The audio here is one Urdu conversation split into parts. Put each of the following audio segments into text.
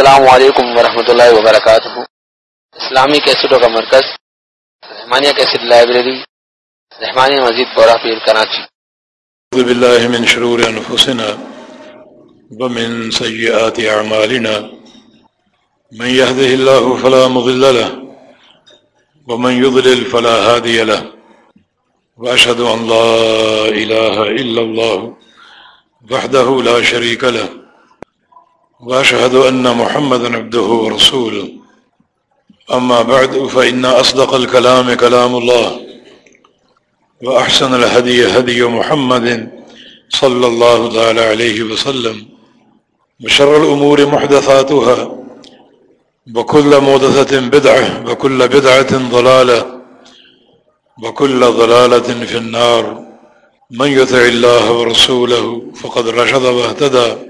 السلام علیکم ورحمۃ اللہ وبرکاتہ۔ اسلامی کیسٹوں کا مرکز، رحمانیہ کیسٹ لائبریری، رحمانیہ مزید بورا پیر کراچی۔ اعوذ باللہ من شرور انفسنا ومن سیئات اعمالنا۔ من يهده الله فلا مضل له ومن يضلل فلا هادي له۔ واشهد ان لا اله الا الله وحده لا شريك له۔ وأشهد أن محمد عبده ورسوله. أما بعد، فإن أصدق الكلام كلام الله، وأحسن الهدي هدي محمد صلى الله تعالى عليه وسلم، وشر الأمور محدثاتها، وكل مودثة بدعة، وكل بدعة ضلالة، وكل ضلالة في النار. من يتع الله ورسوله فقد رشد واهتدى.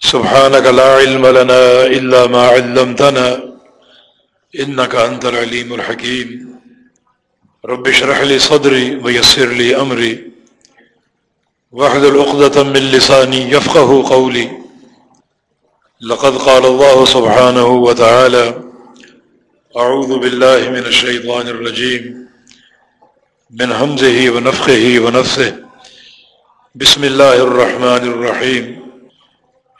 سبحانك لا علم لنا إلا ما علمتنا إنك أنت العليم الحكيم. رب اشرح لي صدري ويسر لي أمري. واحد الأقدة من لساني يفقه قولي. لقد قال الله سبحانه وتعالى أعوذ بالله من الشيطان الرجيم. من همزه ونفخه ونفسه بسم الله الرحمن الرحيم.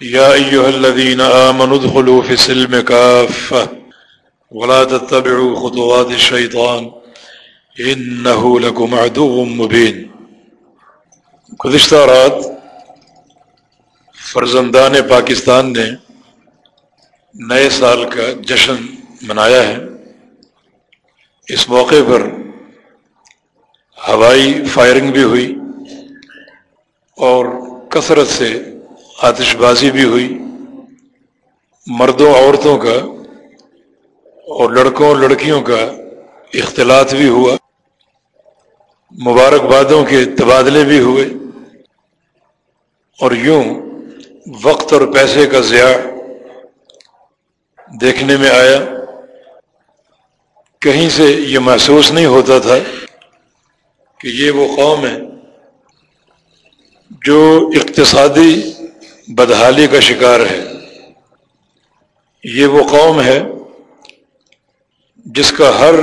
يا أيها الذين آمنوا ادخلوا في سلم كافة ولا تتبعوا خطوات الشيطان إنه لكم عدو مبين گزشتہ رات فرزندان پاکستان نے نئے سال کا جشن منایا ہے۔ اس موقع پر ہوائی فائرنگ بھی ہوئی اور کثرت سے آتش بازی بھی ہوئی۔ مردوں عورتوں کا اور لڑکوں اور لڑکیوں کا اختلاط بھی ہوا۔ مبارکبادوں کے تبادلے بھی ہوئے۔ اور یوں وقت اور پیسے کا ضیاع دیکھنے میں آیا۔ کہیں سے یہ محسوس نہیں ہوتا تھا کہ یہ وہ قوم ہے جو اقتصادی بدحالی کا شکار ہے۔ یہ وہ قوم ہے جس کا ہر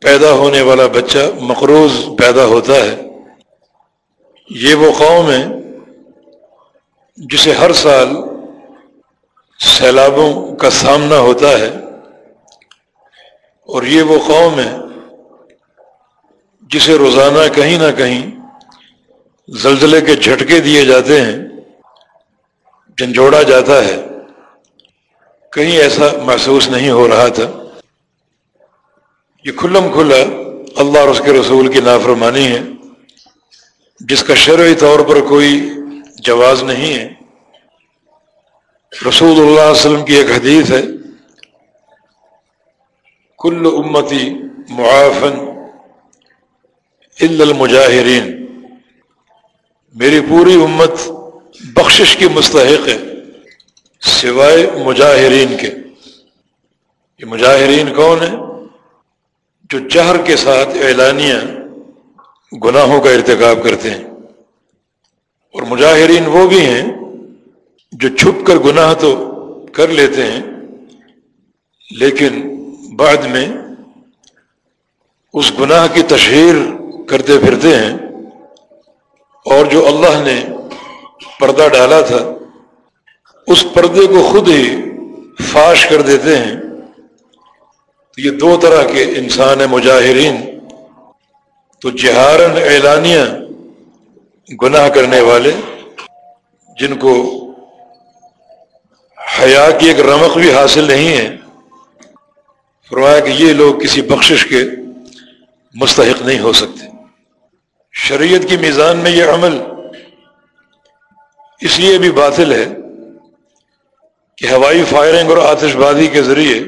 پیدا ہونے والا بچہ مقروض پیدا ہوتا ہے۔ یہ وہ قوم ہے جسے ہر سال سیلابوں کا سامنا ہوتا ہے۔ اور یہ وہ قوم ہے جسے روزانہ کہیں نہ کہیں زلزلے کے جھٹکے دیے جاتے ہیں۔ جھنجھوڑا جاتا ہے۔ کہیں ایسا محسوس نہیں ہو رہا تھا۔ یہ کھلم کھلا اللہ اور اس کے رسول کی نافرمانی ہے۔ جس کا شرعی طور پر کوئی جواز نہیں ہے۔ رسول اللہ علیہ وسلم کی ایک حدیث ہے۔ کل امتی معافن المجاہرین۔ میری پوری امت بخشش کی مستحق ہے، سوائے مجاہرین کے۔ یہ مجاہرین کون ہے جو جہر کے ساتھ اعلانیہ گناہوں کا ارتکاب کرتے ہیں۔ اور مجاہرین وہ بھی ہیں جو چھپ کر گناہ تو کر لیتے ہیں، لیکن بعد میں اس گناہ کی تشہیر کرتے پھرتے ہیں۔ اور جو اللہ نے پردہ ڈالا تھا، اس پردے کو خود ہی فاش کر دیتے ہیں۔ تو یہ دو طرح کے انسان مجاہرین۔ تو جہارن اعلانیہ گناہ کرنے والے، جن کو حیا کی ایک رمق بھی حاصل نہیں ہے۔ فرمایا کہ یہ لوگ کسی بخشش کے مستحق نہیں ہو سکتے۔ شریعت کی میزان میں یہ عمل اس لیے بھی باطل ہے کہ ہوائی فائرنگ اور آتش بازی کے ذریعے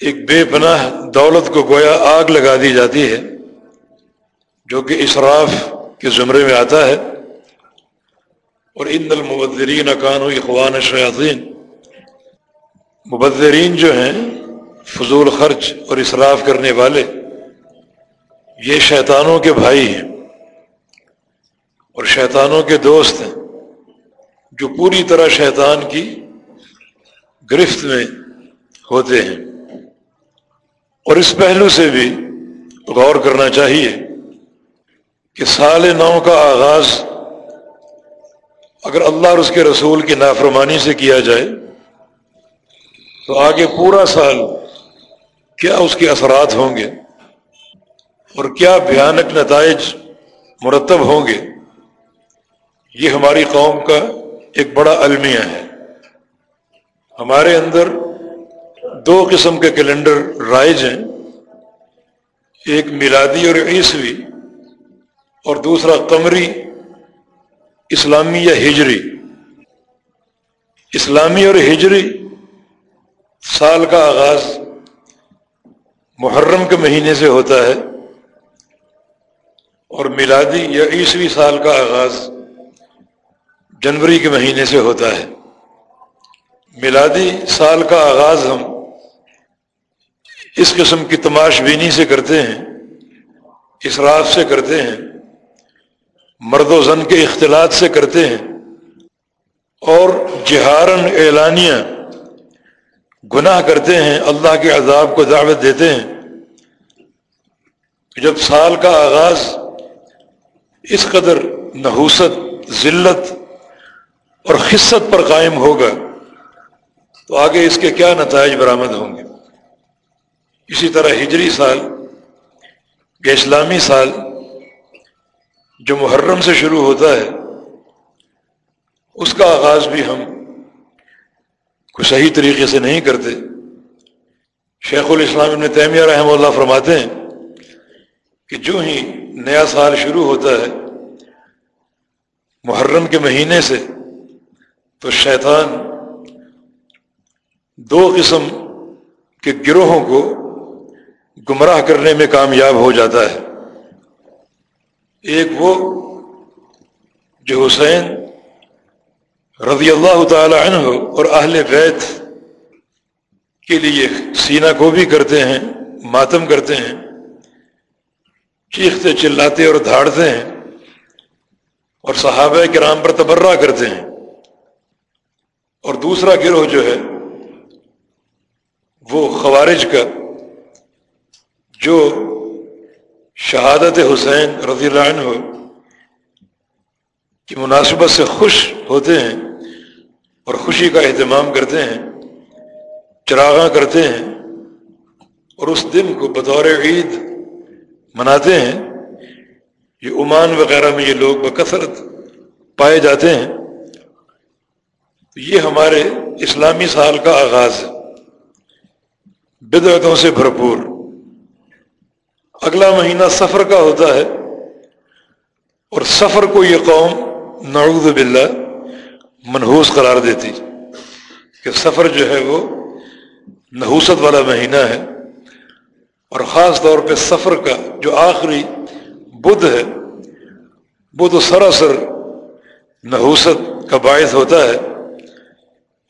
ایک بے پناہ دولت کو گویا آگ لگا دی جاتی ہے، جو کہ اسراف کے زمرے میں آتا ہے۔ اور ان المبدرین اکان و اخوان شیاطین۔ مبدرین جو ہیں، فضول خرچ اور اصراف کرنے والے، یہ شیطانوں کے بھائی ہیں۔ اور شیطانوں کے دوست ہیں۔ جو پوری طرح شیطان کی گرفت میں ہوتے ہیں۔ اور اس پہلو سے بھی غور کرنا چاہیے کہ سال نو کا آغاز اگر اللہ اور اس کے رسول کی نافرمانی سے کیا جائے، تو آگے پورا سال کیا اس کے اثرات ہوں گے؟ اور کیا بھیانک نتائج مرتب ہوں گے؟ یہ ہماری قوم کا ایک بڑا المیہ ہے۔ ہمارے اندر دو قسم کے کیلنڈر رائج ہیں، ایک میلادی اور عیسوی، اور دوسرا قمری اسلامی یا ہجری۔ اسلامی اور ہجری سال کا آغاز محرم کے مہینے سے ہوتا ہے، اور میلادی یا عیسوی سال کا آغاز جنوری کے مہینے سے ہوتا ہے۔ میلادی سال کا آغاز ہم اس قسم کی تماش بینی سے کرتے ہیں اسراف سے کرتے ہیں، مرد و زن کے اختلاط سے کرتے ہیں۔ اور جہارن اعلانیہ گناہ کرتے ہیں، اللہ کے عذاب کو دعوت دیتے ہیں۔ جب سال کا آغاز اس قدر نحوست، ذلت اور خصت پر قائم ہوگا تو آگے اس کے کیا نتائج برآمد ہوں گے؟ اسی طرح ہجری سال یا اسلامی سال جو محرم سے شروع ہوتا ہے، اس کا آغاز بھی ہم کوئی صحیح طریقے سے نہیں کرتے۔ شیخ الاسلام ابن تیمیہ رحمہ اللہ فرماتے ہیں کہ جو ہی نیا سال شروع ہوتا ہے، محرم کے مہینے سے تو شیطان دو قسم کے گروہوں کو گمراہ کرنے میں کامیاب ہو جاتا ہے۔ ایک وہ جو حسین رضی اللہ تعالی عنہ اور اہل بیت کے لیے سینہ کو بھی کرتے ہیں، ماتم کرتے ہیں، چیختے، چلاتے اور دھاڑتے ہیں اور صحابہ کرام پر تبرہ کرتے ہیں۔ اور دوسرا گروہ جو ہے، وہ خوارج کا، جو شہادت حسین رضی اللہ عنہ کی مناسبت سے خوش ہوتے ہیں اور خوشی کا اہتمام کرتے ہیں، چراغاں کرتے ہیں اور اس دن کو بطور عید مناتے ہیں۔ یہ عمان وغیرہ میں یہ لوگ بکثرت پائے جاتے ہیں۔ تو یہ ہمارے اسلامی سال کا آغاز ہے۔ بدعتوں سے بھرپور۔ اگلا مہینہ سفر کا ہوتا ہے اور سفر کو یہ قوم نعوذ باللہ منحوس قرار دیتی کہ سفر جو ہے وہ نحوست والا مہینہ ہے اور خاص طور پہ سفر کا جو آخری بدھ ہے، وہ تو سراسر نحوست کا باعث ہوتا ہے۔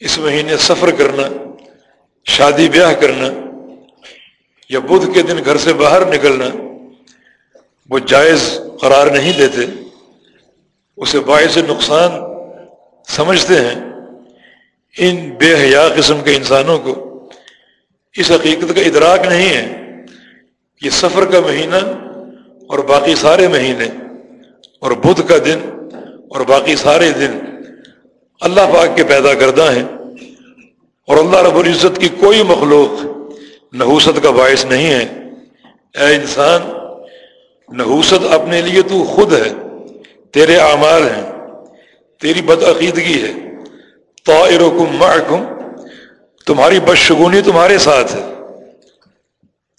اس مہینے سفر کرنا، شادی بیاہ کرنا، یا بدھ کے دن گھر سے باہر نکلنا، وہ جائز قرار نہیں دیتے، اسے باعث نقصان سمجھتے ہیں ان بے حیا قسم کے انسانوں کو۔ اس حقیقت کا ادراک نہیں ہے یہ سفر کا مہینہ اور باقی سارے مہینے اور بدھ کا دن اور باقی سارے دن اللہ پاک کے پیدا کردہ ہیں اور اللہ رب العزت کی کوئی مخلوق نحوست کا باعث نہیں ہے۔ اے انسان، نحوست اپنے لیے تو خود ہے، تیرے اعمال ہیں، تیری بدعقیدگی ہے۔ معکم، تمہاری بدشگونی تمہارے ساتھ ہے۔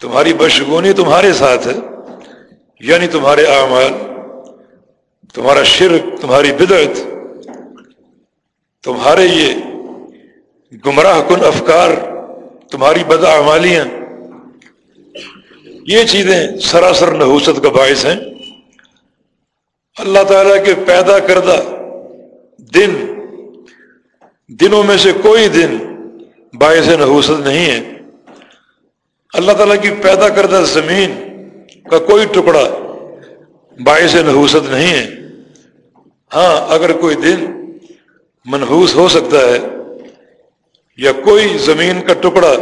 تمہاری بشگونی تمہارے ساتھ ہے یعنی تمہارے اعمال، تمہارا شرک، تمہاری بدعت تمہارے یہ گمراہ کن افکار، تمہاری بدعمالیاں یہ چیزیں سراسر نحوست کا باعث ہیں۔ اللہ تعالیٰ کے پیدا کردہ دن، دنوں میں سے کوئی دن باعث نحوست نہیں ہے۔ اللہ تعالیٰ کی پیدا کردہ زمین کا کوئی ٹکڑا باعث نحوست نہیں ہے۔ ہاں اگر کوئی دن منحوس ہو سکتا ہے یا کوئی زمین کا ٹکڑا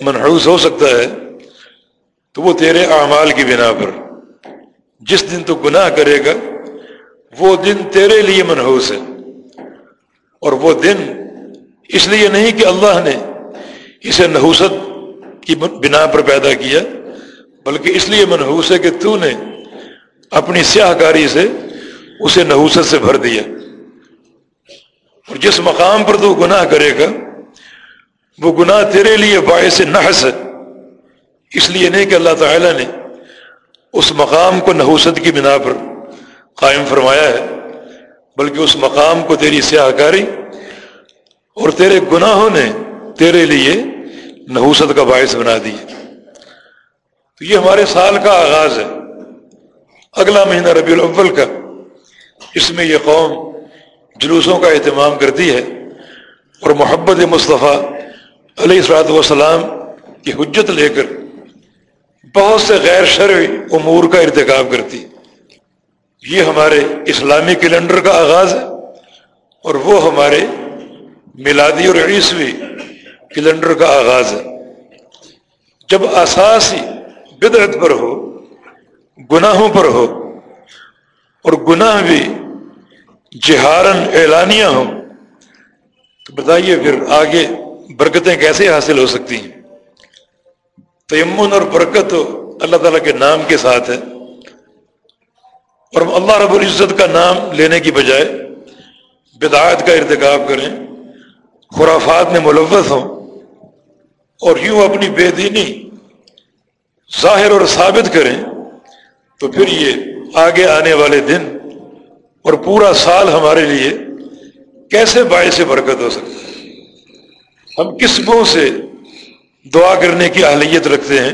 منحوس ہو سکتا ہے، تو وہ تیرے اعمال کی بنا پر جس دن تو گناہ کرے گا، وہ دن تیرے لیے منحوس ہے۔ اور وہ دن اس لیے نہیں کہ اللہ نے اسے نحوست کی بنا پر پیدا کیا، بلکہ اس لیے منحوس ہے کہ تو نے اپنی سیاہ کاری سے اسے نحوست سے بھر دیا۔ اور جس مقام پر تو گناہ کرے گا، وہ گناہ تیرے لیے باعث نحس ہے۔ اس لیے نہیں کہ اللہ تعالی نے اس مقام کو نحوست کی بنا پر قائم فرمایا ہے، بلکہ اس مقام کو تیری سیاہ کاری اور تیرے گناہوں نے تیرے لیے نحوست کا باعث بنا دی تو یہ ہمارے سال کا آغاز ہے۔ اگلا مہینہ ربیع الاول کا، اس میں یہ قوم جلوسوں کا اہتمام کرتی ہے اور محبت مصطفیٰ علیہ السلاۃ والسلام کی حجت لے کر بہت سے غیر شرعی امور کا ارتکاب کرتی۔ یہ ہمارے اسلامی کیلنڈر کا آغاز ہے اور وہ ہمارے میلادی اور عیسوی کیلنڈر کا آغاز ہے۔ جب اساسی بدعت پر ہو، گناہوں پر ہو اور گناہ بھی جہارن اعلانیہ ہوں۔ تو بتائیے پھر آگے برکتیں کیسے حاصل ہو سکتی ہیں؟ تیمن اور برکت تو اللہ تعالیٰ کے نام کے ساتھ ہے۔ اور اللہ رب العزت کا نام لینے کی بجائے بدعات کا ارتکاب کریں۔ خرافات میں ملوث ہوں۔ اور یوں اپنی بے دینی ظاہر اور ثابت کریں۔ تو پھر یہ آگے آنے والے دن اور پورا سال ہمارے لیے کیسے باعث برکت ہو سکتا ہے؟ ہم کس منہ سے دعا کرنے کی اہلیت رکھتے ہیں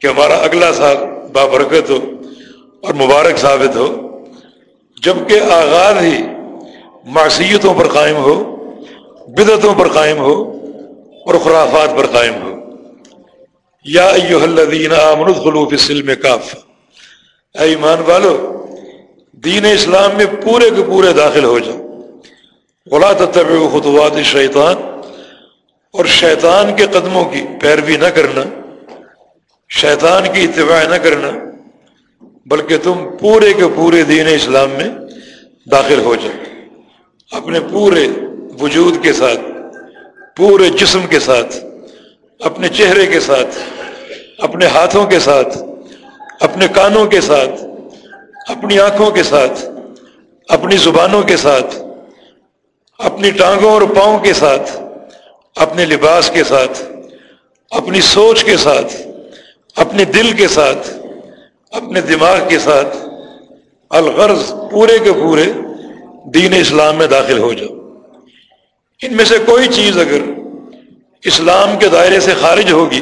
کہ ہمارا اگلا سال بابرکت ہو اور مبارک ثابت ہو، جبکہ آغاز ہی معصیتوں پر قائم ہو، بدعتوں پر قائم ہو اور خرافات پر قائم ہو۔ یا ایوہ الذین آمنوا ادخلوا فی السلم کاف اے ایمان والو دین اسلام میں پورے کے پورے داخل ہو جاؤ ولا تتبعوا خطوات الشیطان اور شیطان کے قدموں کی پیروی نہ کرنا، شیطان کی اتباع نہ کرنا، بلکہ تم پورے کے پورے دین اسلام میں داخل ہو جاؤ اپنے پورے وجود کے ساتھ، پورے جسم کے ساتھ، اپنے چہرے کے ساتھ، اپنے ہاتھوں کے ساتھ، اپنے کانوں کے ساتھ اپنی آنکھوں کے ساتھ، اپنی زبانوں کے ساتھ، اپنی ٹانگوں اور پاؤں کے ساتھ، اپنے لباس کے ساتھ، اپنی سوچ کے ساتھ، اپنے دل کے ساتھ، اپنے دماغ کے ساتھ الغرض پورے کے پورے دین اسلام میں داخل ہو جاؤ۔ ان میں سے کوئی چیز اگر اسلام کے دائرے سے خارج ہوگی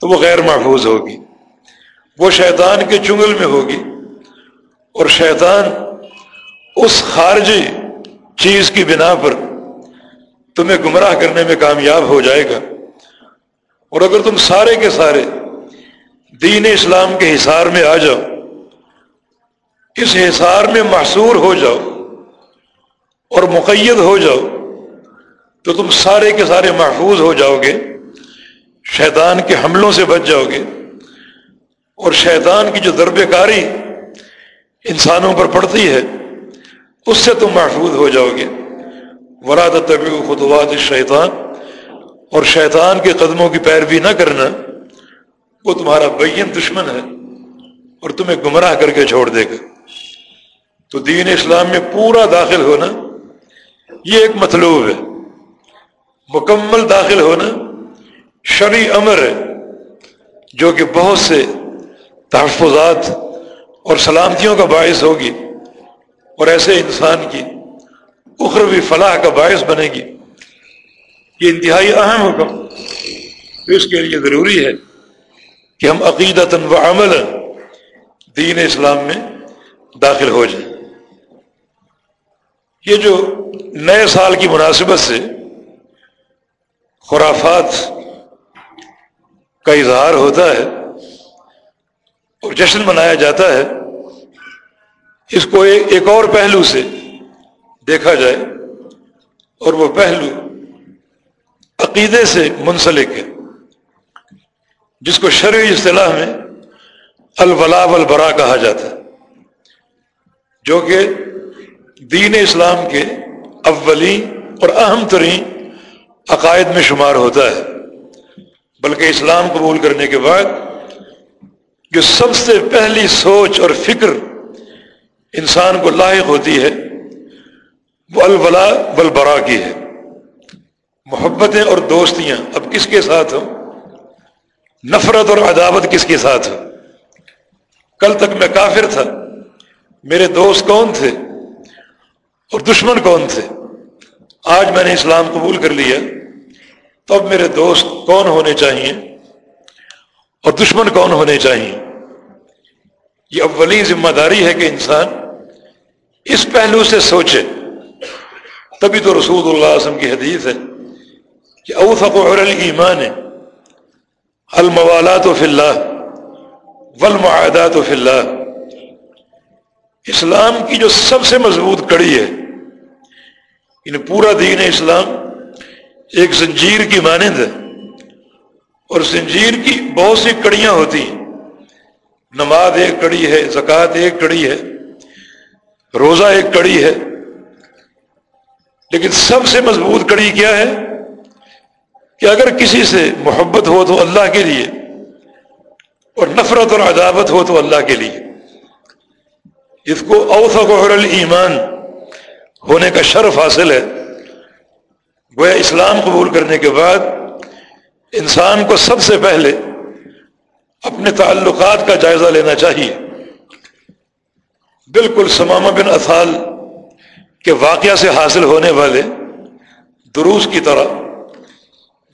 تو وہ غیر محفوظ ہوگی، وہ شیطان کے چنگل میں ہوگی۔ اور شیطان اس خارجی چیز کی بنا پر تمہیں گمراہ کرنے میں کامیاب ہو جائے گا۔ اور اگر تم سارے کے سارے دین اسلام کے حصار میں آ جاؤ، اس حصار میں محصور ہو جاؤ اور مقید ہو جاؤ، تو تم سارے کے سارے محفوظ ہو جاؤ گے، شیطان کے حملوں سے بچ جاؤ گے اور شیطان کی جو درب کاری انسانوں پر پڑتی ہے، اس سے تم محفوظ ہو جاؤ گے۔ وراد طبی خطوات شیطان اور شیطان کے قدموں کی پیروی نہ کرنا، وہ تمہارا بین دشمن ہے اور تمہیں گمراہ کر کے چھوڑ دے گا۔ تو دین اسلام میں پورا داخل ہونا، یہ ایک مطلوب ہے۔ مکمل داخل ہونا شرعی امر ہے، جو کہ بہت سے تحفظات اور سلامتیوں کا باعث ہوگی اور ایسے انسان کی اخروی فلاح کا باعث بنے گی۔ یہ انتہائی اہم حکم اس کے لیے ضروری ہے کہ ہم عقیدت و عمل دین اسلام میں داخل ہو جائیں۔ یہ جو نئے سال کی مناسبت سے خرافات کا اظہار ہوتا ہے اور جشن منایا جاتا ہے اس کو ایک اور پہلو سے دیکھا جائے اور وہ پہلو عقیدے سے منسلک ہے، جس کو شرعی اصطلاح میں الولا والبرا کہا جاتا ہے، جو کہ دین اسلام کے اولی اور اہم ترین عقائد میں شمار ہوتا ہے۔ بلکہ اسلام قبول کرنے کے بعد جو سب سے پہلی سوچ اور فکر انسان کو لاحق ہوتی ہے، وہ الولا والبرا کی ہے۔ محبتیں اور دوستیاں اب کس کے ساتھ ہوں؟ نفرت اور عداوت کس کے ساتھ ہو کل تک میں کافر تھا۔ میرے دوست کون تھے؟ اور دشمن کون تھے؟ آج میں نے اسلام قبول کر لیا۔ تو اب میرے دوست کون ہونے چاہیے اور دشمن کون ہونے چاہیے یہ اولین ذمہ داری ہے کہ انسان اس پہلو سے سوچے۔ تبھی تو رسول اللہ علیہ وسلم کی حدیث ہے کہ اوثق ایمان ہے الموالات و فلّہ ولمعادات و فلّہ اسلام کی جو سب سے مضبوط کڑی ہے ان پورا دین اسلام ایک زنجیر کی مانند ہے۔ اور زنجیر کی بہت سی کڑیاں ہوتی ہیں۔ نماز ایک کڑی ہے، زکوٰۃ ایک کڑی ہے، روزہ ایک کڑی ہے، لیکن سب سے مضبوط کڑی کیا ہے؟ کہ اگر کسی سے محبت ہو تو اللہ کے لیے اور نفرت اور عداوت ہو تو اللہ کے لیے۔ اس کو اوسق ایمان ہونے کا شرف حاصل ہے۔ گویا اسلام قبول کرنے کے بعد انسان کو سب سے پہلے اپنے تعلقات کا جائزہ لینا چاہیے۔ بالکل سمامہ بن اصال کے واقعہ سے حاصل ہونے والے دروس کی طرح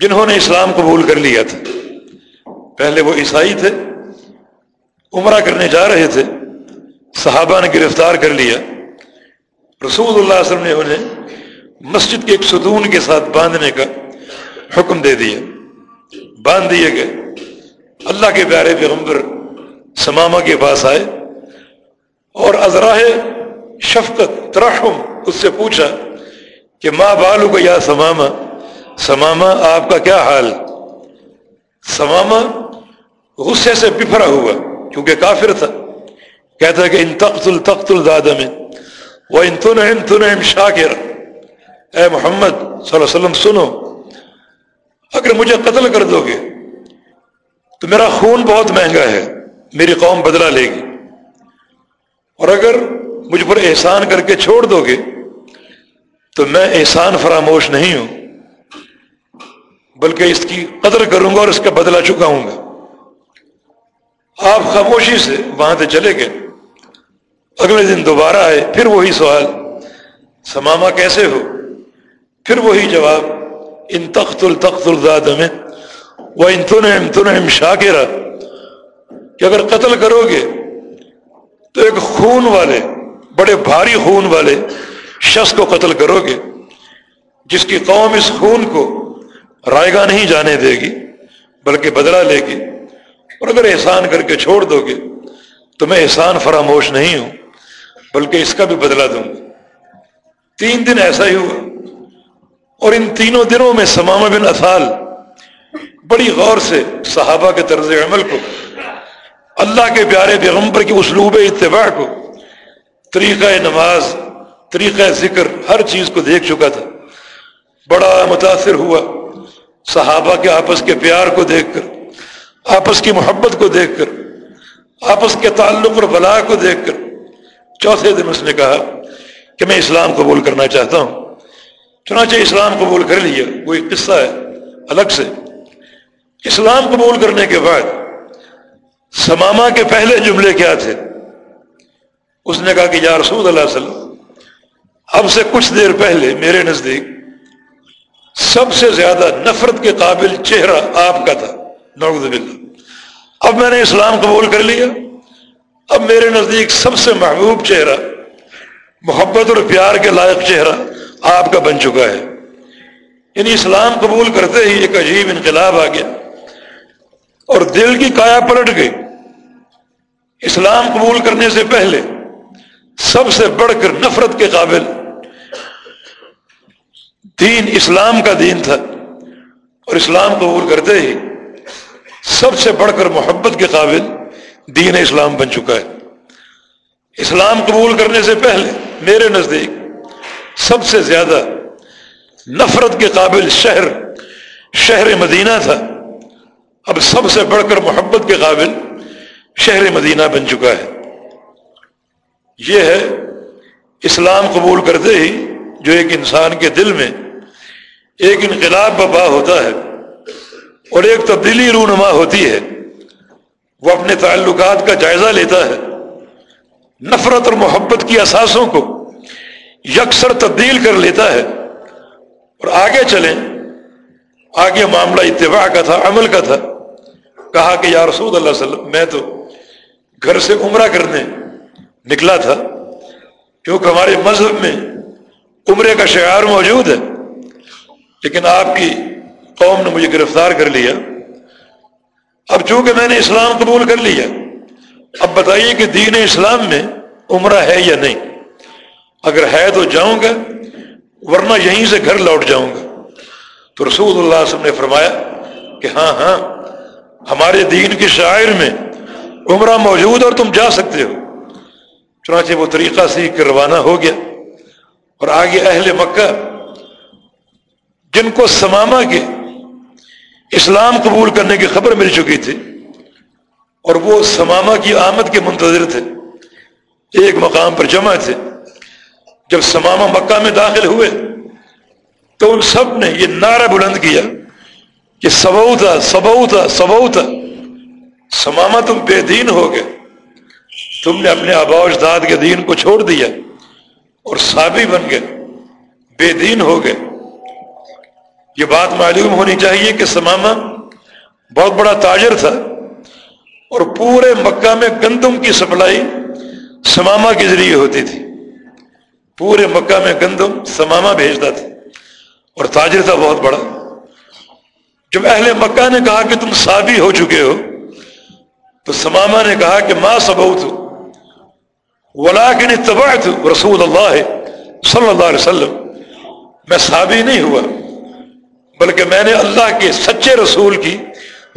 جنہوں نے اسلام قبول کر لیا تھا۔ پہلے وہ عیسائی تھے، عمرہ کرنے جا رہے تھے، صحابہ نے گرفتار کر لیا۔ رسول اللہ علیہ وسلم نے انہیں مسجد کے ایک ستون کے ساتھ باندھنے کا حکم دے دیا۔ باندھ دیے گئے۔ اللہ کے پیارے پیغمبر سمامہ کے پاس آئے اور ازراہ شفقت، ترحم اس سے پوچھا کہ ماں بالو کا یا سمامہ؟ سمامہ، آپ کا کیا حال؟ سمامہ غصے سے بفرا ہوا کیونکہ کافر تھا۔ کہتا ہے کہ ان تخت التخت الداد میں۔ وہ ان تنہم تنہم شاکر۔ اے محمد صلی اللہ علیہ وسلم، سنو۔ اگر مجھے قتل کر دو گے تو میرا خون بہت مہنگا ہے، میری قوم بدلہ لے گی۔ اور اگر مجھ پر احسان کر کے چھوڑ دو گے، تو میں احسان فراموش نہیں ہوں، بلکہ اس کی قدر کروں گا اور اس کا بدلہ چکاؤں گا۔ آپ خاموشی سے وہاں سے چلے گئے۔ اگلے دن دوبارہ آئے، پھر وہی سوال، سماما کیسے ہو؟ پھر وہی جواب، ان تخت التخت الزاد میں۔ وہ ان تنہم تنہم شاکرہ کہ اگر قتل کرو گے تو ایک خون والے، بڑے بھاری خون والے شخص کو قتل کرو گے، جس کی قوم اس خون کو رائے گاہ نہیں جانے دے گی، بلکہ بدلہ لے گی۔ اور اگر احسان کر کے چھوڑ دو گے، تو میں احسان فراموش نہیں ہوں، بلکہ اس کا بھی بدلہ دوں گا۔ تین دن ایسا ہی ہوا۔ اور ان تینوں دنوں میں سمامہ بن اصال بڑی غور سے صحابہ کے طرز عمل کو، اللہ کے پیارے پیغمبر کی اسلوب اتباع کو، طریقہ نماز، طریقہ ذکر، ہر چیز کو دیکھ چکا تھا۔ بڑا متاثر ہوا صحابہ کے آپس کے پیار کو دیکھ کر، آپس کی محبت کو دیکھ کر، آپس کے تعلق اور بلا کو دیکھ کر۔ چوتھے دن اس نے کہا کہ میں اسلام قبول کرنا چاہتا ہوں، چنانچہ اسلام قبول کر لیا وہ ایک قصہ ہے، الگ سے۔ اسلام قبول کرنے کے بعد سماما کے پہلے جملے کیا تھے؟ اس نے کہا کہ یا رسول اللہ علیہ وسلم، اب سے کچھ دیر پہلے میرے نزدیک سب سے زیادہ نفرت کے قابل چہرہ آپ کا تھا۔ نعوذ باللہ۔ اب میں نے اسلام قبول کر لیا۔ اب میرے نزدیک سب سے محبوب چہرہ، محبت اور پیار کے لائق چہرہ آپ کا بن چکا ہے۔ یعنی اسلام قبول کرتے ہی ایک عجیب انقلاب آ گیا۔ اور دل کی کایا پلٹ گئی۔ اسلام قبول کرنے سے پہلے سب سے بڑھ کر نفرت کے قابل دین اسلام کا دین تھا۔ اور اسلام قبول کرتے ہی سب سے بڑھ کر محبت کے قابل دین اسلام بن چکا ہے۔ اسلام قبول کرنے سے پہلے میرے نزدیک سب سے زیادہ نفرت کے قابل شہر شہر مدینہ تھا۔ اب سب سے بڑھ کر محبت کے قابل شہر مدینہ بن چکا ہے۔ یہ ہے اسلام قبول کرتے ہی جو ایک انسان کے دل میں ایک انقلاب بپا ہوتا ہے اور ایک تبدیلی رونما ہوتی ہے، وہ اپنے تعلقات کا جائزہ لیتا ہے۔ نفرت اور محبت کی اثاثوں کو یکسر تبدیل کر لیتا ہے۔ اور آگے چلیں، آگے معاملہ اتباع کا تھا، عمل کا تھا۔ کہا کہ یا رسول اللہ علیہ وسلم، میں تو گھر سے عمرہ کرنے نکلا تھا، کیونکہ ہمارے مذہب میں عمرے کا شعار موجود ہے، لیکن آپ کی قوم نے مجھے گرفتار کر لیا۔ اب چونکہ میں نے اسلام قبول کر لیا، اب بتائیے کہ دین اسلام میں عمرہ ہے یا نہیں۔ اگر ہے تو جاؤں گا، ورنہ یہیں سے گھر لوٹ جاؤں گا۔ تو رسول اللہ علیہ وسلم نے فرمایا کہ ہاں ہاں ہمارے دین کے شاعر میں عمرہ موجود اور تم جا سکتے ہو۔ چنانچہ وہ طریقہ سیکھ کر روانہ ہو گیا اور آگے اہل مکہ جن کو سماما کے اسلام قبول کرنے کی خبر مل چکی تھی اور وہ سماما کی آمد کے منتظر تھے۔ ایک مقام پر جمع تھے۔ جب سماما مکہ میں داخل ہوئے تو ان سب نے یہ نعرہ بلند کیا۔ کہ سبو تھا سبو تھا سبو تھا سماما تم بے دین ہو گئے۔ تم نے اپنے آبا اجداد کے دین کو چھوڑ دیا اور سابی بن گئے۔ بے دین ہو گئے۔ یہ بات معلوم ہونی چاہیے کہ سماما بہت بڑا تاجر تھا اور پورے مکہ میں گندم کی سپلائی سماما کے ذریعے ہوتی تھی۔ پورے مکہ میں گندم سماما بھیجتا تھا اور تاجر تھا بہت بڑا۔ جب اہل مکہ نے کہا کہ تم سابی ہو چکے ہو، تو سماما نے کہا کہ ماں سبوت ولاکن اتبعت رسول اللہ صلی اللہ علیہ وسلم۔ میں سابی نہیں ہوا، بلکہ میں نے اللہ کے سچے رسول کی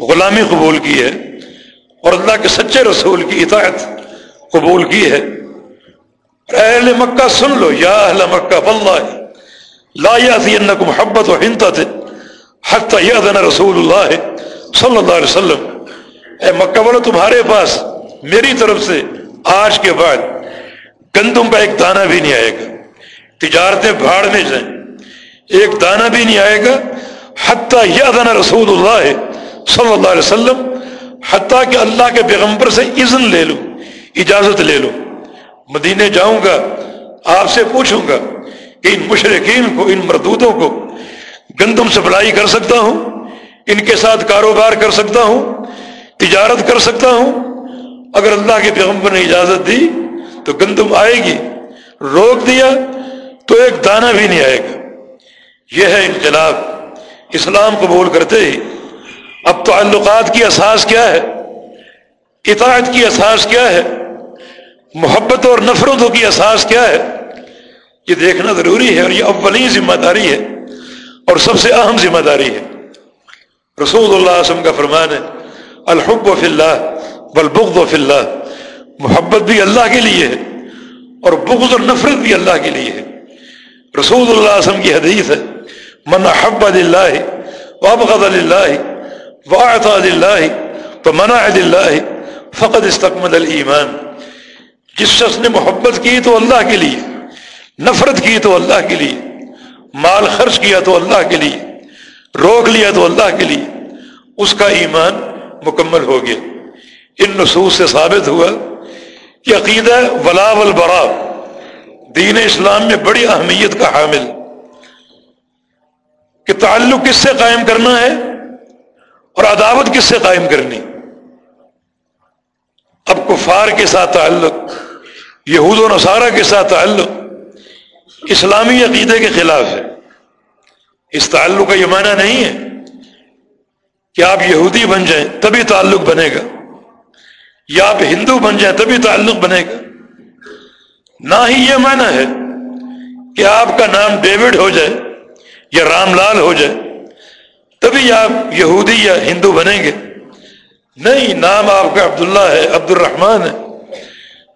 غلامی قبول کی ہے، اور اللہ کے سچے رسول کی اطاعت قبول کی ہے۔ اہل مکہ سن لو، یا اہل مکہ، واللہ، لا یاتینکم محبت و حنتت حتی یادن رسول اللہ صلی اللہ علیہ وسلم. اے مکہ والو، تمہارے پاس میری طرف سے آج کے بعد گندم کا ایک دانہ بھی نہیں آئے گا، تجارتیں بھاڑ میں جائیں، ایک دانہ بھی نہیں آئے گا حتیٰ یادنا رسول اللہ صلی اللہ علیہ وسلم حتیٰ کہ اللہ کے پیغمبر سے اذن لے لوں، اجازت لے لوں۔ مدینے جاؤں گا، آپ سے پوچھوں گا کہ ان مشرقین کو، ان مردودوں کو گندم سپلائی کر سکتا ہوں، ان کے ساتھ کاروبار کر سکتا ہوں، تجارت کر سکتا ہوں۔ اگر اللہ کے پیغمبر نے اجازت دی تو گندم آئے گی، روک دیا تو ایک دانہ بھی نہیں آئے گا۔ یہ ہے انقلاب اسلام قبول کرتے ہی۔ اب تعلقات کی اساس کیا ہے؟ اطاعت کی اساس کیا ہے؟ محبت اور نفرتوں کی اساس کیا ہے؟ یہ دیکھنا ضروری ہے اور یہ اولین ذمہ داری ہے۔ اور سب سے اہم ذمہ داری ہے۔ رسول اللہ علیہ وسلم کا فرمان ہے، الحب و فی اللہ و فی اللہ۔ محبت بھی اللہ کے لیے ہے اور بغض اور نفرت بھی اللہ کے لیے ہے۔ رسول اللہ علیہ وسلم کی حدیث ہے، من حب اللہ وابغض اللہ واعطى للہ فمنع للہ فقد استقمل الایمان۔ جس شخص نے محبت کی تو اللہ کے لیے، نفرت کی تو اللہ کے لیے۔ مال خرچ کیا تو اللہ کے لیے، روک لیا تو اللہ کے لیے، اس کا ایمان مکمل ہو گیا۔ ان نصوص سے ثابت ہوا کہ عقیدہ ولا والبرا، دین اسلام میں بڑی اہمیت کا حامل۔ کہ تعلق کس سے قائم کرنا ہے اور عداوت کس سے قائم کرنی۔ اب کفار کے ساتھ تعلق، یہود و نصارہ کے ساتھ تعلق اسلامی عقیدے کے خلاف ہے۔ اس تعلق کا یہ معنی نہیں ہے کہ آپ یہودی بن جائیں تبھی تعلق بنے گا، یا آپ ہندو بن جائیں تبھی تعلق بنے گا۔ نہ ہی یہ معنی ہے کہ آپ کا نام ڈیوڈ ہو جائے یا رام لال ہو جائے، تبھی آپ یہودی یا ہندو بنیں گے۔ نہیں، نام آپ کا عبداللہ ہے عبد الرحمان ہے،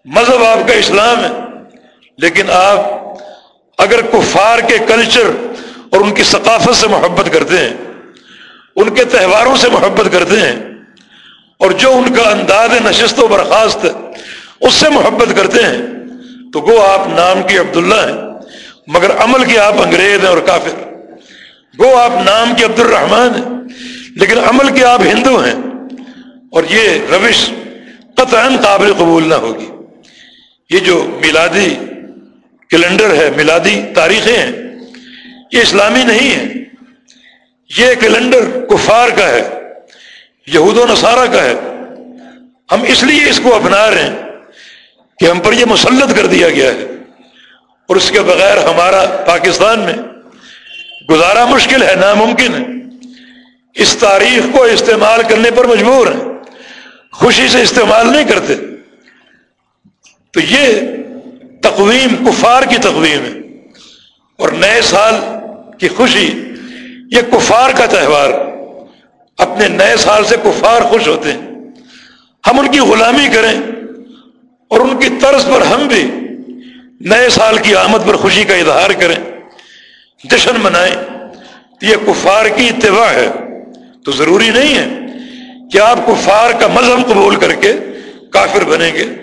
مذہب آپ کا اسلام ہے، لیکن آپ اگر کفار کے کلچر اور ان کی ثقافت سے محبت کرتے ہیں، ان کے تہواروں سے محبت کرتے ہیں، اور جو ان کا انداز نشست و برخاست ہے اس سے محبت کرتے ہیں، تو گو آپ نام کی عبداللہ ہیں، مگر عمل کے آپ انگریز ہیں اور کافر۔ گو آپ نام کے عبد الرحمان ہیں، لیکن عمل کے آپ ہندو ہیں، اور یہ روش قطعا قابل قبول نہ ہوگی۔ یہ جو میلادی کیلنڈر ہے، میلادی تاریخیں ہیں۔ یہ اسلامی نہیں ہے یہ کیلنڈر کفار کا ہے، یہود و نصارہ کا ہے۔ ہم اس لیے اس کو اپنا رہے ہیں کہ ہم پر یہ مسلط کر دیا گیا ہے۔ اور اس کے بغیر ہمارا پاکستان میں گزارا مشکل ہے، ناممکن ہے۔ اس تاریخ کو استعمال کرنے پر مجبور ہیں۔ خوشی سے استعمال نہیں کرتے۔ تو یہ تقویم کفار کی تقویم ہے۔ اور نئے سال کی خوشی، یہ کفار کا تہوار۔ اپنے نئے سال سے کفار خوش ہوتے ہیں۔ ہم ان کی غلامی کریں اور ان کی طرز پر ہم بھی نئے سال کی آمد پر خوشی کا اظہار کریں۔ جشن منائیں۔ یہ کفار کی اتباع ہے۔ تو ضروری نہیں ہے کہ آپ کفار کا مذہب قبول کر کے کافر بنیں گے۔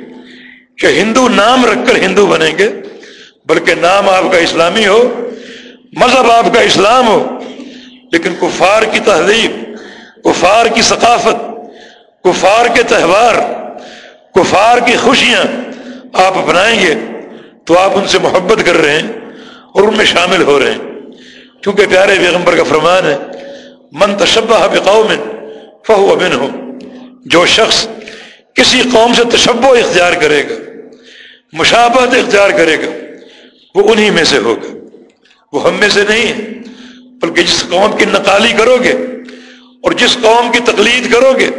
کہ ہندو نام رکھ کر ہندو بنیں گے، بلکہ نام آپ کا اسلامی ہو، مذہب آپ کا اسلام ہو، لیکن کفار کی تہذیب، کفار کی ثقافت، کفار کے تہوار، کفار کی خوشیاں آپ اپنائیں گے تو آپ ان سے محبت کر رہے ہیں اور ان میں شامل ہو رہے ہیں۔ کیونکہ پیارے بیگمبر کا فرمان ہے، من تشبہ بقوم فہو ابن ہو جو شخص کسی قوم سے تشبہ اختیار کرے گا، مشابہت اختیار کرے گا، وہ انہی میں سے ہوگا۔ وہ ہم میں سے نہیں ہے، بلکہ جس قوم کی نقالی کرو گے اور جس قوم کی تقلید کرو گے،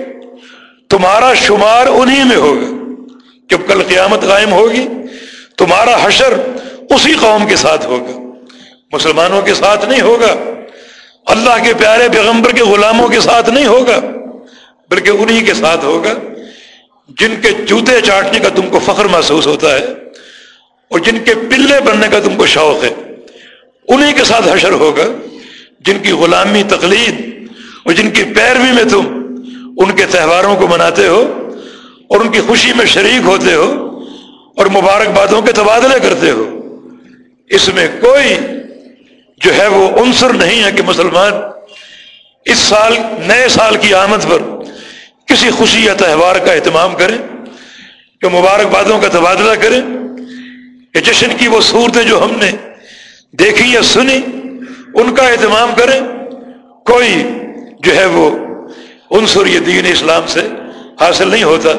تمہارا شمار انہی میں ہوگا۔ جب کل قیامت قائم ہوگی، تمہارا حشر اسی قوم کے ساتھ ہوگا۔ مسلمانوں کے ساتھ نہیں ہوگا، اللہ کے پیارے پیغمبر کے غلاموں کے ساتھ نہیں ہوگا، بلکہ انہی کے ساتھ ہوگا۔ جن کے جوتے چاٹنے کا تم کو فخر محسوس ہوتا ہے اور جن کے پلے بننے کا تم کو شوق ہے، انہی کے ساتھ حشر ہوگا، جن کی غلامی تقلید اور جن کی پیروی میں تم ان کے تہواروں کو مناتے ہو اور ان کی خوشی میں شریک ہوتے ہو اور مبارکبادوں کے تبادلے کرتے ہو۔ اس میں کوئی جو ہے وہ عنصر نہیں ہے کہ مسلمان اس سال، نئے سال کی آمد پر کسی خوشی یا تہوار کا اہتمام کریں کہ مبارکبادوں کا تبادلہ کریں کہ جشن کی وہ صورتیں جو ہم نے دیکھی یا سنی، ان کا اہتمام کریں کوئی جو ہے وہ عنصر یہ دین اسلام سے حاصل نہیں ہوتا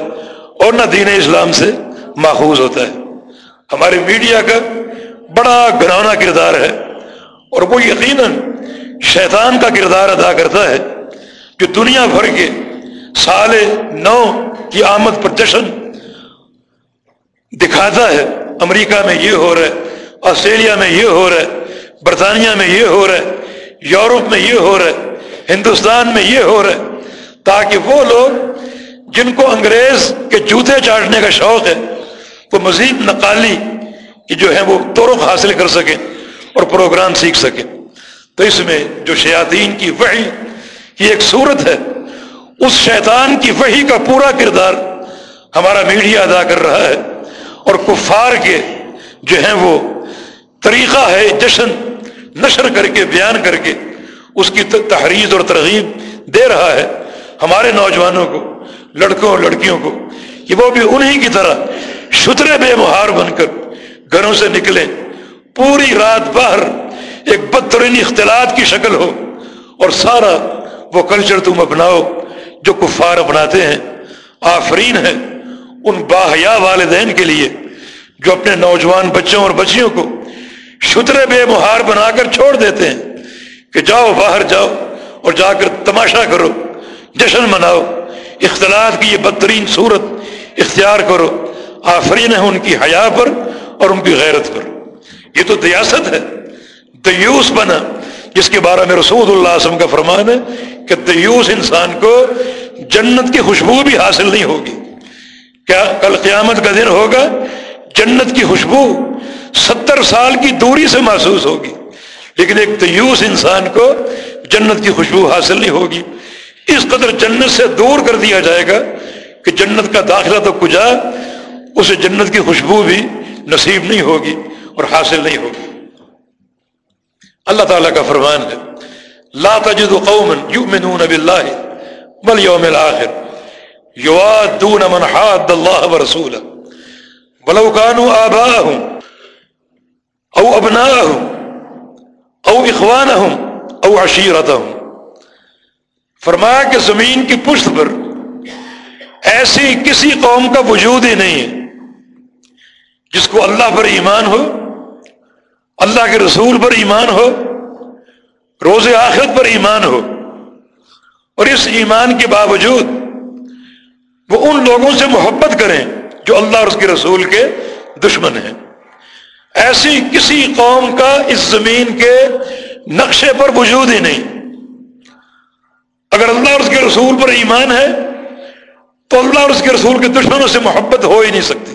اور نہ دین اسلام سے ماخوذ ہوتا ہے۔ ہمارے میڈیا کا بڑا گرانا کردار ہے اور وہ یقیناً شیطان کا کردار ادا کرتا ہے جو دنیا بھر کے سال نو کی آمد پر جشن دکھاتا ہے۔ امریکہ میں یہ ہو رہا ہے، آسٹریلیا میں یہ ہو رہا ہے، برطانیہ میں یہ ہو رہا ہے، یورپ میں یہ ہو رہا ہے، ہندوستان میں یہ ہو رہا ہے۔ تاکہ وہ لوگ جن کو انگریز کے جوتے چاٹنے کا شوق ہے، وہ مزید نقالی کی جو ہے وہ تورخ حاصل کر سکیں اور پروگرام سیکھ سکیں۔ تو اس میں جو شیاطین کی وحی کی ایک صورت ہے اس شیطان کی وحی کا پورا کردار ہمارا میڈیا ادا کر رہا ہے اور کفار کے جو ہیں وہ طریقہ ہے جشن نشر کر کے، بیان کر کے اس کی تحریر اور ترغیب دے رہا ہے ہمارے نوجوانوں کو، لڑکوں اور لڑکیوں کو۔ کہ وہ بھی انہی کی طرح شترے بے مہار بن کر گھروں سے نکلے، پوری رات باہر ایک بدترین اختلاط کی شکل ہو اور سارا وہ کلچر تم اپناؤ۔ جو کفار اپناتے ہیں، آفرین ہے ان باحیا والدین کے لیے جو اپنے نوجوان بچوں اور بچیوں کو شترے بے مہار بنا کر چھوڑ دیتے ہیں کہ جاؤ باہر جاؤ اور جا کر تماشا کرو، جشن مناؤ، اختلاط کی یہ بدترین صورت اختیار کرو، آفرین ہے ان کی حیا پر اور ان کی غیرت پر۔ یہ تو دیاست ہے، دیوس بنا جس کے بارے میں رسول اللہ وسلم کا فرمان ہے کہ دیوس انسان کو جنت کی خوشبو بھی حاصل نہیں ہوگی۔ کیا کل قیامت کا دن ہوگا؟ جنت کی خوشبو ستر سال کی دوری سے محسوس ہوگی، لیکن ایک دیوس انسان کو جنت کی خوشبو حاصل نہیں ہوگی۔ اس قدر جنت سے دور کر دیا جائے گا کہ جنت کا داخلہ تو کجا، اسے جنت کی خوشبو بھی نصیب نہیں ہوگی اور حاصل نہیں ہوگی۔ اللہ تعالیٰ کا فرمان ہے، لا تجد قوما يؤمنون بالله واليوم الاخر يوادون من حاد الله ورسوله ولو كانوا آباءهم او ابناءهم او اخوانهم او عشيرتهم فرمایا کہ زمین کی پشت پر ایسی کسی قوم کا وجود ہی نہیں ہے جس کو اللہ پر ایمان ہو اللہ کے رسول پر ایمان ہو، روز آخرت پر ایمان ہو۔ اور اس ایمان کے باوجود وہ ان لوگوں سے محبت کریں جو اللہ اور اس کے رسول کے دشمن ہیں۔ ایسی کسی قوم کا اس زمین کے نقشے پر وجود ہی نہیں۔ اگر اللہ اور اس کے رسول پر ایمان ہے، تو اللہ اور اس کے رسول کے دشمنوں سے محبت ہو ہی نہیں سکتی۔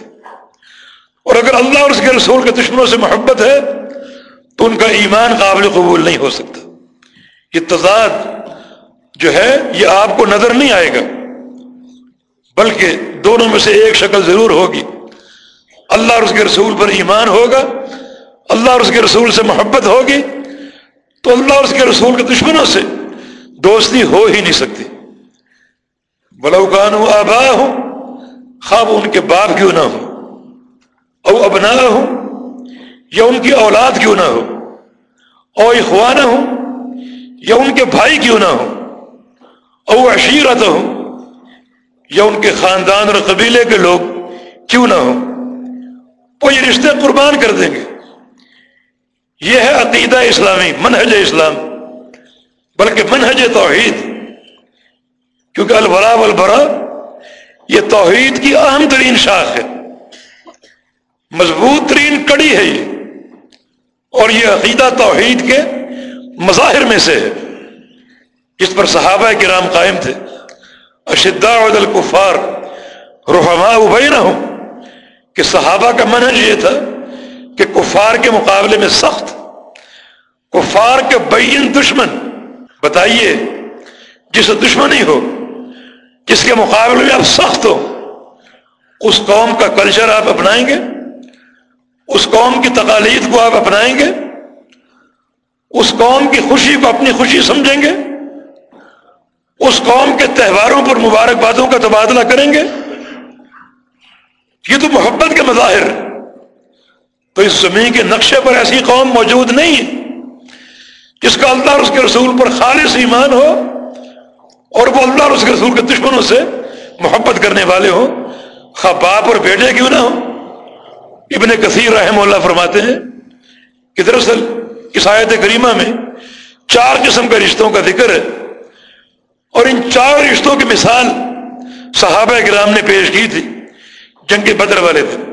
اور اگر اللہ اور اس کے رسول کے دشمنوں سے محبت ہے تو ان کا ایمان قابل قبول نہیں ہو سکتا۔ یہ تضاد جو ہے، یہ آپ کو نظر نہیں آئے گا۔ بلکہ دونوں میں سے ایک شکل ضرور ہوگی۔ اللہ اور اس کے رسول پر ایمان ہوگا۔ اللہ اور اس کے رسول سے محبت ہوگی۔ تو اللہ اور اس کے رسول کے دشمنوں سے دوستی ہو ہی نہیں سکتی۔ بلوکان آبا ہوں خواب ان کے باپ کیوں نہ ہو او ابنا ہوں یا ان کی اولاد کیوں نہ ہو؟ او اخوان ہوں یا ان کے بھائی کیوں نہ ہو او عشیرت ہوں یا ان کے خاندان اور قبیلے کے لوگ کیوں نہ ہوں؟ وہ یہ رشتے قربان کر دیں گے۔ یہ ہے عقیدہ اسلامی، منہج اسلام، بلکہ منہج توحید۔ کیونکہ البرا والبرا یہ توحید کی اہم ترین شاخ ہے۔ مضبوط ترین کڑی ہے یہ۔ اور یہ عقیدہ توحید کے مظاہر میں سے ہے۔ جس پر صحابہ کے قائم تھے۔ اشدا الکفار رحما ابئی نہ ہوں کہ صحابہ کا منہج یہ تھا کہ کفار کے مقابلے میں سخت، کفار کے بین دشمن۔ بتائیے، جس دشمنی ہو، جس کے مقابلے میں آپ سخت ہو، اس قوم کا کلچر آپ اپنائیں گے؟ اس قوم کی تقالید کو آپ اپنائیں گے؟ اس قوم کی خوشی کو اپنی خوشی سمجھیں گے؟ اس قوم کے تہواروں پر مبارکبادوں کا تبادلہ کریں گے؟ یہ تو محبت کے مظاہر۔ تو اس زمین کے نقشے پر ایسی قوم موجود نہیں۔ ہے جس کا اللہ اور اس کے رسول پر خالص ایمان ہو اور وہ اللہ اور اس کے رسول کے دشمنوں سے محبت کرنے والے ہوں، خواہ باپ اور بیٹے کیوں نہ ہوں؟ ابن کثیر رحم اللہ فرماتے ہیں کہ دراصل اس آیت کریمہ میں چار قسم کا رشتوں کا ذکر ہے اور ان چار رشتوں کی مثال صحابہ کرام نے پیش کی تھی، جنگ بدر والے دن۔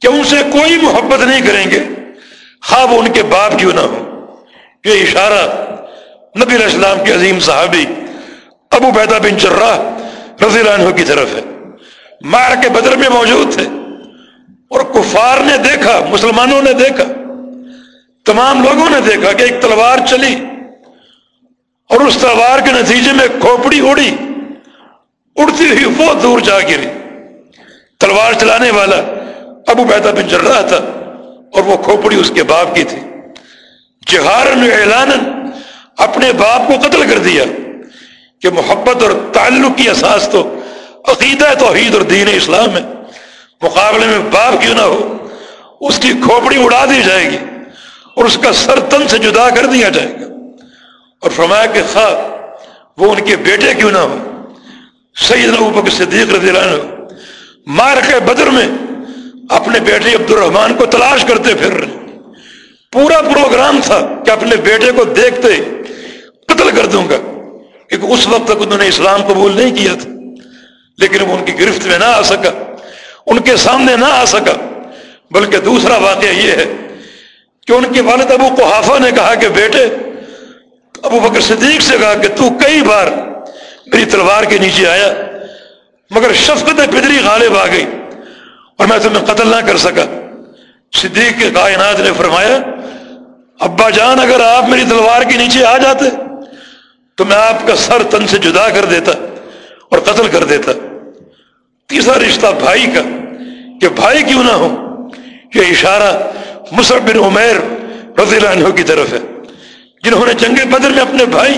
کہ ان سے کوئی محبت نہیں کریں گے، خواب ان کے باپ کیوں نہ ہو یہ اشارہ نبی علیہ السلام کے عظیم صحابی ابو بیدا بن چرہ رضی اللہ عنہ کی طرف ہے۔ مار کے بدر میں موجود تھے اور کفار نے دیکھا، مسلمانوں نے دیکھا، تمام لوگوں نے دیکھا کہ ایک تلوار چلی اور اس تلوار کے نتیجے میں کھوپڑی اڑی، اڑتی ہوئی بہت دور جا گری۔ تلوار چلانے والا ابو بیتا بن چل رہا تھا اور وہ کھوپڑی اس کے باپ کی تھی۔ جہار اعلان اپنے باپ کو قتل کر دیا کہ محبت اور تعلق کی اساس تو عقیدہ توحید اور دین اسلام ہے۔ مقابلے میں باپ کیوں نہ ہو؟ اس کی کھوپڑی اڑا دی جائے گی اور اس کا سر تن سے جدا کر دیا جائے گا۔ اور فرمایا کہ خواہ وہ ان کے بیٹے کیوں نہ ہو سید نبو کے صدیق رضی اللہ عنہ مار کے بدر میں اپنے بیٹے عبد الرحمان کو تلاش کرتے پھر رہے۔ پورا پروگرام تھا کہ اپنے بیٹے کو دیکھتے قتل کر دوں گا، کیونکہ اس وقت تک انہوں نے اسلام قبول نہیں کیا تھا، لیکن وہ ان کی گرفت میں نہ آ سکا۔ ان کے سامنے نہ آ سکا۔ بلکہ دوسرا واقعہ یہ ہے کہ ان کے والد ابو کو نے کہا کہ بیٹے، ابو بکر صدیق سے کہا کہ تو کئی بار میری تلوار کے نیچے آیا، مگر شفقت پدری غالب آ گئی اور میں تمہیں قتل نہ کر سکا۔ صدیق کے کائنات نے فرمایا، ابا جان، اگر آپ میری تلوار کے نیچے آ جاتے تو میں آپ کا سر تن سے جدا کر دیتا اور قتل کر دیتا۔ تیسرا رشتہ بھائی کا۔ کہ بھائی کیوں نہ ہو یہ اشارہ مصعب بن عمیر رضی اللہ عنہ کی طرف ہے۔ جنہوں نے جنگ بدر میں اپنے بھائی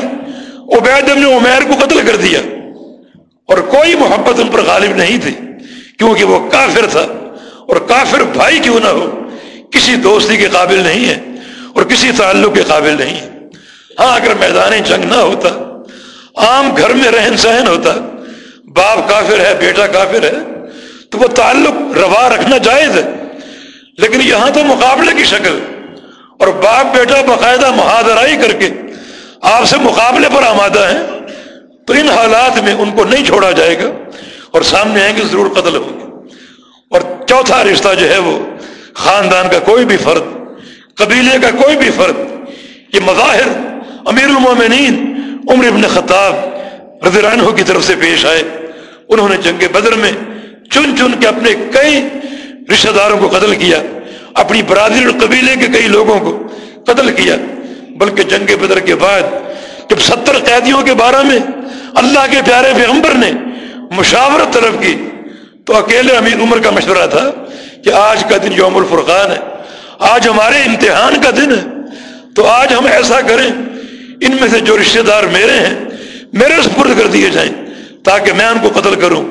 عبید بن عمیر کو قتل کر دیا۔ اور کوئی محبت ان پر غالب نہیں تھی، کیونکہ وہ کافر تھا۔ اور کافر بھائی کیوں نہ ہو کسی دوستی کے قابل نہیں ہے اور کسی تعلق کے قابل نہیں ہے۔ ہاں اگر میدان جنگ نہ ہوتا، عام گھر میں رہن سہن ہوتا، باپ کافر ہے، بیٹا کافر ہے تو وہ تعلق روا رکھنا جائز ہے۔ لیکن یہاں تو مقابلے کی شکل۔ اور باپ بیٹا باقاعدہ محاذرائی کر کے آپ سے مقابلے پر آمادہ ہیں، تو ان حالات میں ان کو نہیں چھوڑا جائے گا۔ اور سامنے آئیں گے، ضرور قتل ہوگی اور چوتھا رشتہ جو ہے وہ خاندان کا کوئی بھی فرد، قبیلے کا کوئی بھی فرد، یہ مظاہر، امیر المومنین عمر ابن خطاب رضی عنہ کی طرف سے پیش آئے۔ انہوں نے جنگ بدر میں چن چن کے اپنے کئی رشتہ داروں کو قتل کیا، اپنی برادری اور قبیلے کے کئی لوگوں کو قتل کیا۔ بلکہ جنگ بدر کے بعد جب ستر قیدیوں کے بارے میں اللہ کے پیارے پیغمبر نے مشاورت طلب کی، تو اکیلے امیر عمر کا مشورہ تھا کہ آج کا دن یوم الفرقان ہے، آج ہمارے امتحان کا دن ہے۔ تو آج ہم ایسا کریں، ان میں سے جو رشتے دار میرے ہیں، میرے سپرد کر دیے جائیں تاکہ میں ان کو قتل کروں۔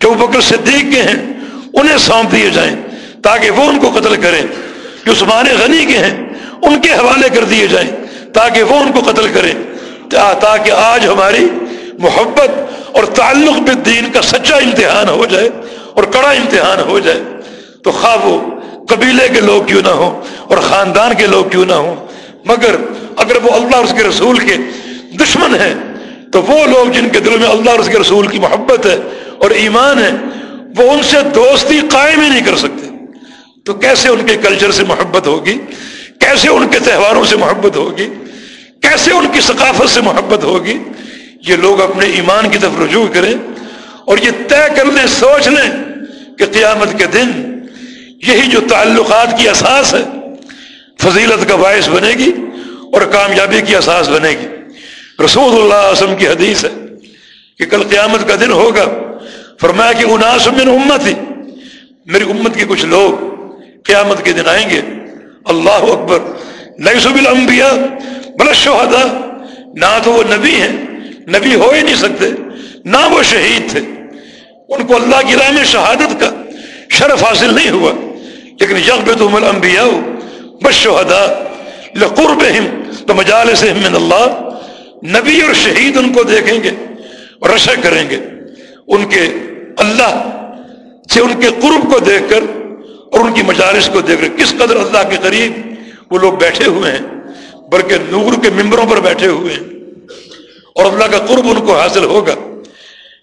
جو بکر صدیق کے ہیں، انہیں سونپ دیے جائیں تاکہ وہ ان کو قتل کریں۔ جو عثمان غنی کے ہیں، ان کے حوالے کر دیے جائیں تاکہ وہ ان کو قتل کریں۔ تاکہ آج ہماری محبت اور تعلق بالدین کا سچا امتحان ہو جائے اور کڑا امتحان ہو جائے۔ تو خواہ وہ قبیلے کے لوگ کیوں نہ ہوں اور خاندان کے لوگ کیوں نہ ہوں، مگر اگر وہ اللہ اور اس کے رسول کے دشمن ہیں، تو وہ لوگ جن کے دلوں میں اللہ اور اس کے رسول کی محبت ہے اور ایمان ہے، وہ ان سے دوستی قائم ہی نہیں کر سکتے۔ تو کیسے ان کے کلچر سے محبت ہوگی؟ کیسے ان کے تہواروں سے محبت ہوگی؟ کیسے ان کی ثقافت سے محبت ہوگی؟ یہ لوگ اپنے ایمان کی طرف رجوع کریں اور یہ طے کر لیں، سوچ لیں کہ قیامت کے دن یہی جو تعلقات کی اساس ہے، فضیلت کا باعث بنے گی اور کامیابی کی اساس بنے گی۔ رسول اللہ علیہ وسلم کی حدیث ہے کہ کل قیامت کا دن ہوگا۔ فرمایا کہ اناس من امت ہی میری امت کے کچھ لوگ قیامت کے دن آئیں گے۔ اللہ اکبر۔ نئی سب الانبیاء بلا شہدا نہ تو وہ نبی ہیں۔ نبی ہو ہی نہیں سکتے۔ نہ وہ شہید تھے۔ ان کو اللہ کی راہ میں شہادت کا شرف حاصل نہیں ہوا۔ لیکن یغب تم الانبیاء بس شہدا لقرب تو مجالس من اللہ۔ نبی اور شہید ان کو دیکھیں گے۔ اور رشا کریں گے۔ ان کے اللہ سے ان کے قرب کو دیکھ کر اور ان کی مجالس کو دیکھ کر کس قدر اللہ کے قریب وہ لوگ بیٹھے ہوئے ہیں، بلکہ نور کے ممبروں پر بیٹھے ہوئے ہیں۔ اور اللہ کا قرب ان کو حاصل ہوگا۔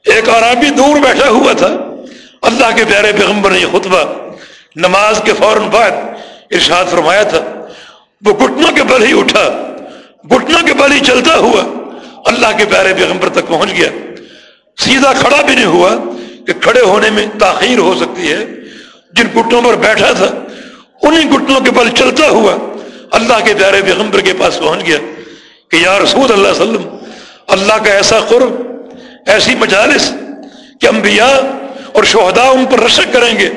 ایک عرابی دور بیٹھا ہوا تھا۔ اللہ کے پیارے پیغمبر نے یہ خطبہ نماز کے فوراً بعد ارشاد فرمایا تھا۔ وہ گھٹنوں کے بل ہی اٹھا، گھٹنوں کے بل ہی چلتا ہوا۔ اللہ کے پیارے پیغمبر تک پہنچ گیا۔ سیدھا کھڑا بھی نہیں ہوا کہ کھڑے ہونے میں تاخیر ہو سکتی ہے۔ جن گھٹنوں پر بیٹھا تھا انہیں گھٹنوں کے بل چلتا ہوا اللہ کے پیارے پیغمبر کے پاس پہنچ گیا کہ یا رسول اللہ علیہ وسلم، اللہ کا ایسا قرب، ایسی مجالس کہ انبیاء اور شہداء ان پر رشک کریں گے۔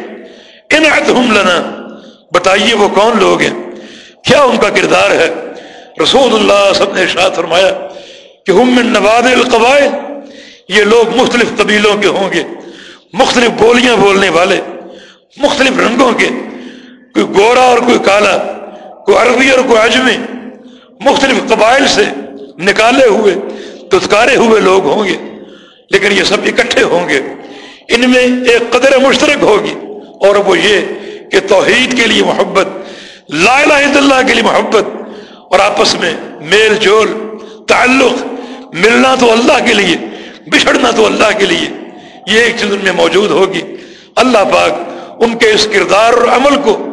ان لنا، بتائیے وہ کون لوگ ہیں؟ کیا ان کا کردار ہے؟ رسول اللہ سب نے ارشاد فرمایا کہ ہم من نواد القبائل یہ لوگ مختلف قبیلوں کے ہوں گے، مختلف بولیاں بولنے والے، مختلف رنگوں کے، کوئی گورا اور کوئی کالا، کوئی عربی اور کوئی عجمی، مختلف قبائل سے نکالے ہوئے دتکارے ہوئے لوگ ہوں گے، لیکن یہ سب اکٹھے ہوں گے۔ ان میں ایک قدر مشترک ہوگی، اور وہ یہ کہ توحید کے لیے محبت، لا الہ الا اللہ کے لیے محبت، اور آپس میں میل جول، تعلق ملنا تو اللہ کے لیے، بچھڑنا تو اللہ کے لیے۔ یہ ایک چیز ان میں موجود ہوگی۔ اللہ پاک ان کے اس کردار اور عمل کو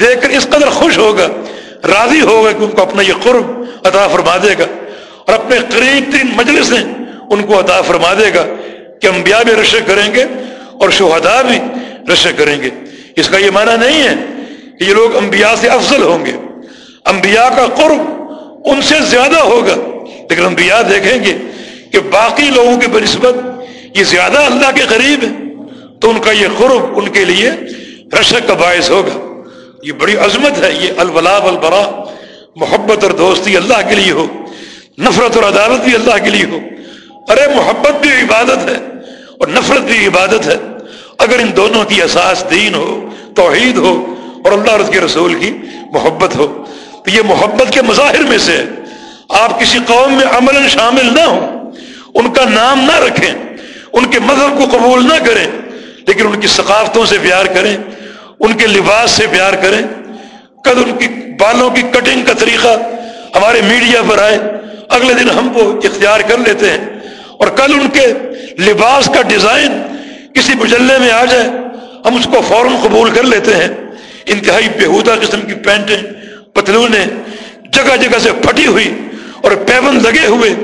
دیکھ کر اس قدر خوش ہوگا، راضی ہوگا کہ ان کو اپنا یہ قرب عطا فرما دے گا۔ اور اپنے قریب ترین مجلسیں ان کو عطا فرما دے گا کہ انبیاء بھی رشک کریں گے اور شہداء بھی رشک کریں گے۔ اس کا یہ معنی نہیں ہے کہ یہ لوگ انبیاء سے افضل ہوں گے۔ انبیاء کا قرب ان سے زیادہ ہوگا۔ لیکن انبیاء دیکھیں گے کہ باقی لوگوں کے بنسبت یہ زیادہ اللہ کے قریب ہے، تو ان کا یہ قرب ان کے لیے رشک کا باعث ہوگا۔ یہ بڑی عظمت ہے، یہ الولا البرا محبت اور دوستی اللہ کے لیے ہو، نفرت اور عدالت بھی اللہ کے لیے ہو۔ ارے، محبت بھی عبادت ہے اور نفرت بھی عبادت ہے۔ اگر ان دونوں کی اساس دین ہو، توحید ہو اور اللہ اور اس کے رسول کی محبت ہو، تو یہ محبت کے مظاہر میں سے آپ کسی قوم میں عمل شامل نہ ہوں، ان کا نام نہ رکھیں، ان کے مذہب کو قبول نہ کریں، لیکن ان کی ثقافتوں سے پیار کریں، ان کے لباس سے پیار کریں کد ان کی بالوں کی کٹنگ کا طریقہ ہمارے میڈیا پر آئے، اگلے دن ہم کو اختیار کر لیتے ہیں، اور کل ان کے لباس کا ڈیزائن کسی مجلے میں آ جائے، ہم اس کو فوراً قبول کر لیتے ہیں۔ انتہائی بےحودہ قسم کی پینٹیں، پتلونیں، جگہ جگہ سے پھٹی ہوئی اور پیون لگے ہوئے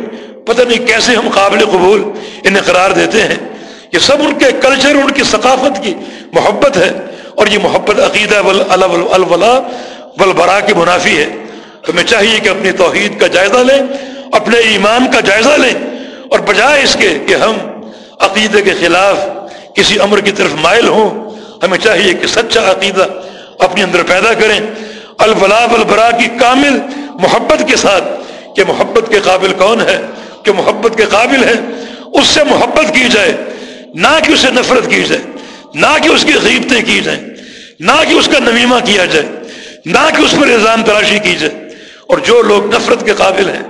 پتہ نہیں کیسے ہم قابل قبول انہیں قرار دیتے ہیں۔ یہ سب ان کے کلچر ان کی ثقافت کی محبت ہے اور یہ محبت عقیدہ الولا والبرا کی منافی ہے۔ ہمیں چاہیے کہ اپنی توحید کا جائزہ لیں، اپنے ایمان کا جائزہ لیں اور بجائے اس کے کہ ہم عقیدے کے خلاف کسی امر کی طرف مائل ہوں، ہمیں چاہیے کہ سچا عقیدہ اپنے اندر پیدا کریں۔ الفلا البرا کی کامل محبت کے ساتھ کہ محبت کے قابل کون ہے؟ کہ محبت کے قابل ہے؟ اس سے محبت کی جائے، نہ کہ اسے نفرت کی جائے، نہ کہ اس کی غیبتیں کی جائیں، نہ کہ اس کا نمیمہ کیا جائے، نہ کہ اس پر الزام تراشی کی جائے۔ اور جو لوگ نفرت کے قابل ہیں،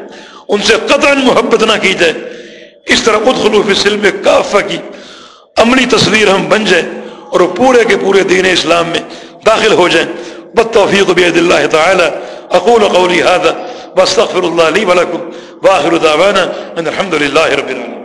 ان سے قطعا محبت نہ کی جائے۔ اس طرح خود خلوف سلم کافہ کی عملی تصویر ہم بن جائیں اور وہ پورے کے پورے دین اسلام میں داخل ہو جائیں۔ بد توفیق بید اللہ تعالی۔ اقول قولی هذا۔ واستغفر اللہ لی ولکم واخر دعوانا ان الحمد للہ رب العالمين